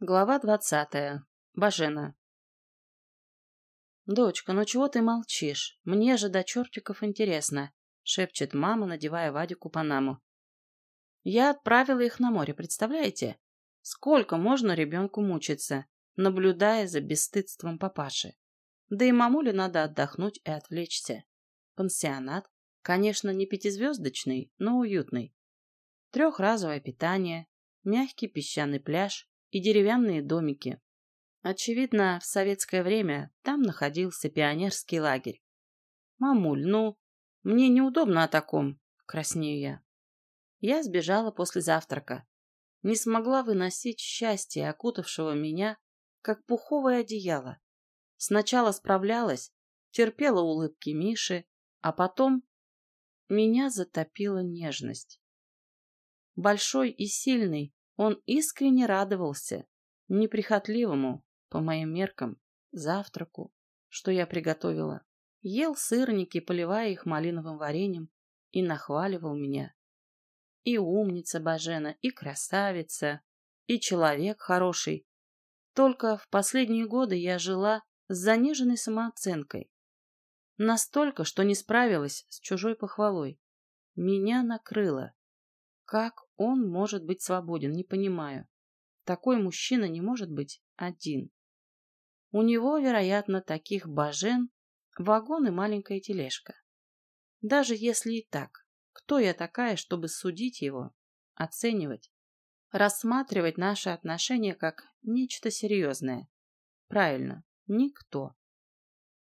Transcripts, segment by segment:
Глава двадцатая. Бажена. «Дочка, ну чего ты молчишь? Мне же до чертиков интересно», — шепчет мама, надевая Вадику панаму. «Я отправила их на море, представляете? Сколько можно ребенку мучиться, наблюдая за бесстыдством папаши? Да и мамуле надо отдохнуть и отвлечься. Пансионат, конечно, не пятизвездочный, но уютный. Трехразовое питание, мягкий песчаный пляж, и деревянные домики. Очевидно, в советское время там находился пионерский лагерь. «Мамуль, ну, мне неудобно о таком», — краснею я. Я сбежала после завтрака. Не смогла выносить счастье, окутавшего меня, как пуховое одеяло. Сначала справлялась, терпела улыбки Миши, а потом меня затопила нежность. Большой и сильный, он искренне радовался неприхотливому, по моим меркам, завтраку, что я приготовила. Ел сырники, поливая их малиновым вареньем, и нахваливал меня. И умница Бажена, и красавица, и человек хороший. Только в последние годы я жила с заниженной самооценкой. Настолько, что не справилась с чужой похвалой. Меня накрыло. Как он может быть свободен, не понимаю. Такой мужчина не может быть один. У него, вероятно, таких божен вагон и маленькая тележка. Даже если и так, кто я такая, чтобы судить его, оценивать, рассматривать наши отношения как нечто серьезное? Правильно, никто.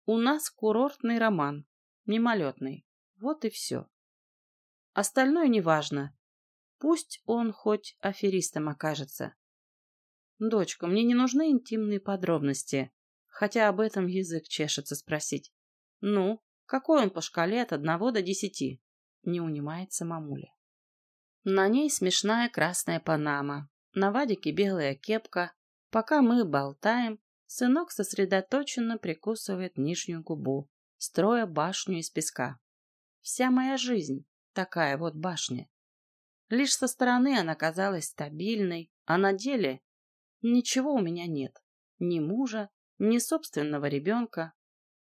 У нас курортный роман, мимолетный. Вот и все. Остальное неважно. Пусть он хоть аферистом окажется. Дочка, мне не нужны интимные подробности, хотя об этом язык чешется спросить. Ну, какой он по шкале от одного до десяти? Не унимается мамуля. На ней смешная красная панама, на Вадике белая кепка. Пока мы болтаем, сынок сосредоточенно прикусывает нижнюю губу, строя башню из песка. Вся моя жизнь такая вот башня. Лишь со стороны она казалась стабильной, а на деле ничего у меня нет. Ни мужа, ни собственного ребенка.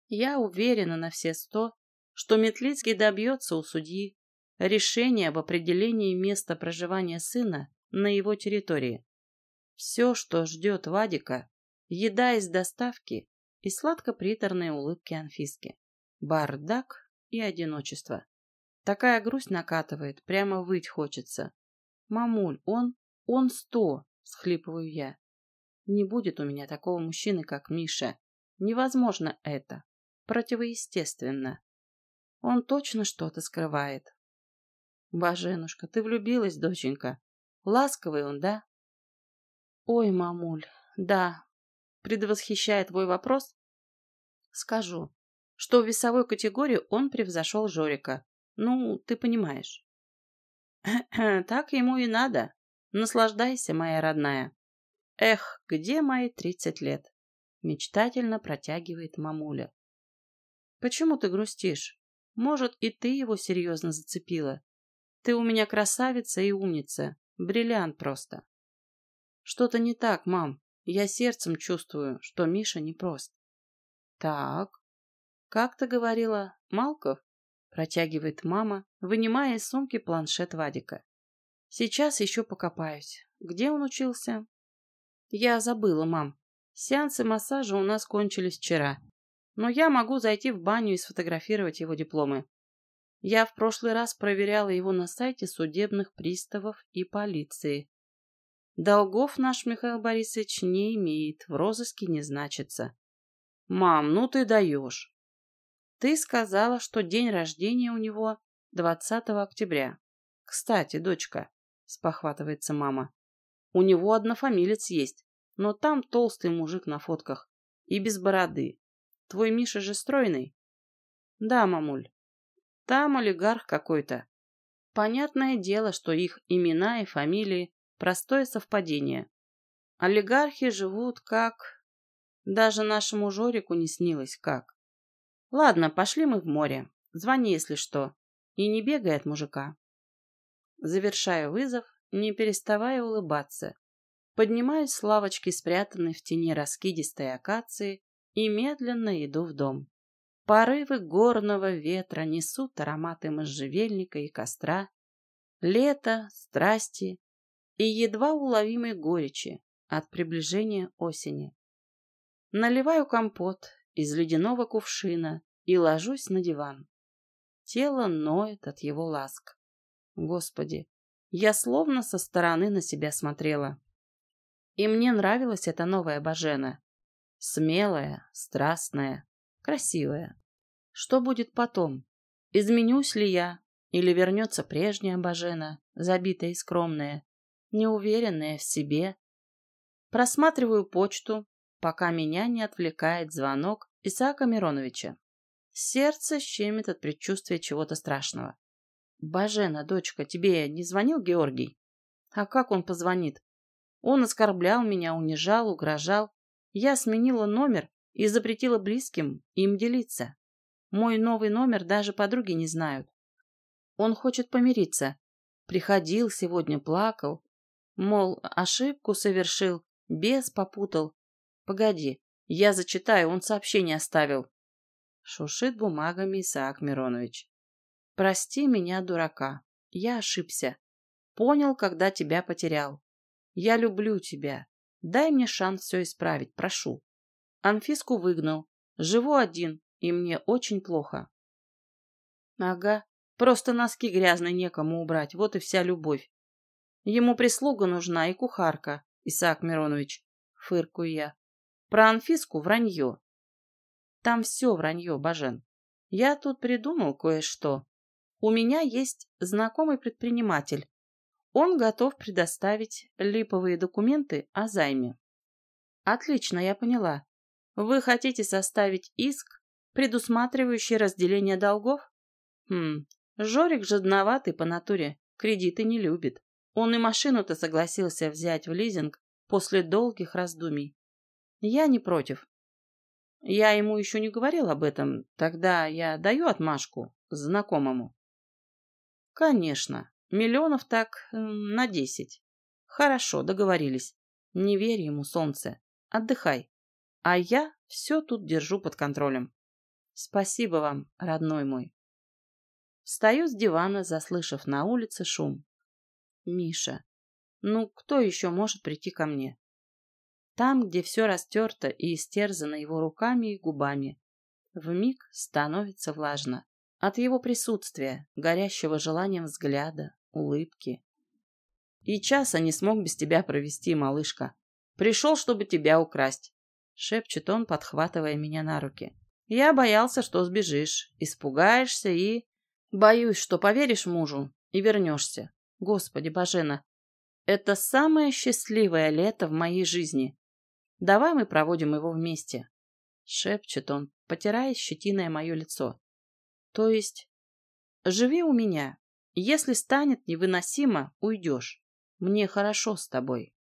Я уверена на все сто, что Метлицкий добьется у судьи решения об определении места проживания сына на его территории. Все, что ждет Вадика, еда из доставки и сладко-приторные улыбки Анфиски. Бардак и одиночество. Такая грусть накатывает, прямо выть хочется. Мамуль, он, он сто, схлипываю я. Не будет у меня такого мужчины, как Миша. Невозможно это. Противоестественно. Он точно что-то скрывает. Боженушка, ты влюбилась, доченька? Ласковый он, да? Ой, мамуль, да. Предвосхищая твой вопрос, скажу, что в весовой категории он превзошел Жорика. Ну, ты понимаешь. Так ему и надо. Наслаждайся, моя родная. Эх, где мои тридцать лет? Мечтательно протягивает мамуля. Почему ты грустишь? Может, и ты его серьезно зацепила? Ты у меня красавица и умница. Бриллиант просто. Что-то не так, мам. Я сердцем чувствую, что Миша непрост. Так. Как ты говорила, Малков? Протягивает мама, вынимая из сумки планшет Вадика. Сейчас еще покопаюсь. Где он учился? Я забыла, мам. Сеансы массажа у нас кончились вчера. Но я могу зайти в баню и сфотографировать его дипломы. Я в прошлый раз проверяла его на сайте судебных приставов и полиции. Долгов наш Михаил Борисович не имеет, в розыске не значится. Мам, ну ты даешь. Ты сказала, что день рождения у него 20 октября. Кстати, дочка, спохватывается мама, у него однофамилец есть, но там толстый мужик на фотках и без бороды. Твой Миша же стройный? Да, мамуль. Там олигарх какой-то. Понятное дело, что их имена и фамилии – простое совпадение. Олигархи живут как... Даже нашему Жорику не снилось как. Ладно, пошли мы в море. Звони, если что. И не бегай от мужика. Завершаю вызов, не переставая улыбаться. Поднимаюсь с лавочки, спрятанной в тени раскидистой акации, и медленно иду в дом. Порывы горного ветра несут ароматы можжевельника и костра, лето, страсти и едва уловимой горечи от приближения осени. Наливаю компот из ледяного кувшина и ложусь на диван. Тело ноет от его ласк. Господи, я словно со стороны на себя смотрела. И мне нравилась эта новая Бажена. Смелая, страстная, красивая. Что будет потом? Изменюсь ли я? Или вернется прежняя Бажена, забитая и скромная, неуверенная в себе? Просматриваю почту, пока меня не отвлекает звонок Исаака Мироновича. Сердце щемит от предчувствия чего-то страшного. «Бажена, дочка, тебе не звонил Георгий?» «А как он позвонит? Он оскорблял меня, унижал, угрожал. Я сменила номер и запретила близким им делиться. Мой новый номер даже подруги не знают. Он хочет помириться. Приходил сегодня, плакал. Мол, ошибку совершил, бес попутал. Погоди, я зачитаю, он сообщение оставил. Шушит бумагами Исаак Миронович. Прости меня, дурака. Я ошибся. Понял, когда тебя потерял. Я люблю тебя. Дай мне шанс все исправить, прошу. Анфиску выгнал. Живу один, и мне очень плохо. Ага, просто носки грязные некому убрать, вот и вся любовь. Ему прислуга нужна и кухарка, Исаак Миронович, фыркую я. Про Анфиску вранье. Там все вранье, Бажен. Я тут придумал кое-что. У меня есть знакомый предприниматель, он готов предоставить липовые документы о займе. Отлично, я поняла. Вы хотите составить иск, предусматривающий разделение долгов? Хм, Жорик жадноватый по натуре, кредиты не любит. Он и машину-то согласился взять в лизинг после долгих раздумий. Я не против. Я ему еще не говорил об этом, тогда я даю отмашку знакомому. Конечно, Миллионов так на десять. Хорошо, договорились. Не верь ему, солнце. Отдыхай. А я все тут держу под контролем. Спасибо вам, родной мой. Встаю с дивана, заслышав на улице шум. Миша. Ну, кто еще может прийти ко мне? Там, где все растерто и истерзано его руками и губами, вмиг становится влажно. От его присутствия, горящего желанием взгляда, улыбки. И часа не смог без тебя провести, малышка. Пришел, чтобы тебя украсть. Шепчет он, подхватывая меня на руки. Я боялся, что сбежишь, испугаешься и... Боюсь, что поверишь мужу и вернешься. Господи, Бажена, это самое счастливое лето в моей жизни. Давай мы проводим его вместе. Шепчет он, потирая щетиной мое лицо. То есть, живи у меня. Если станет невыносимо, уйдешь. Мне хорошо с тобой.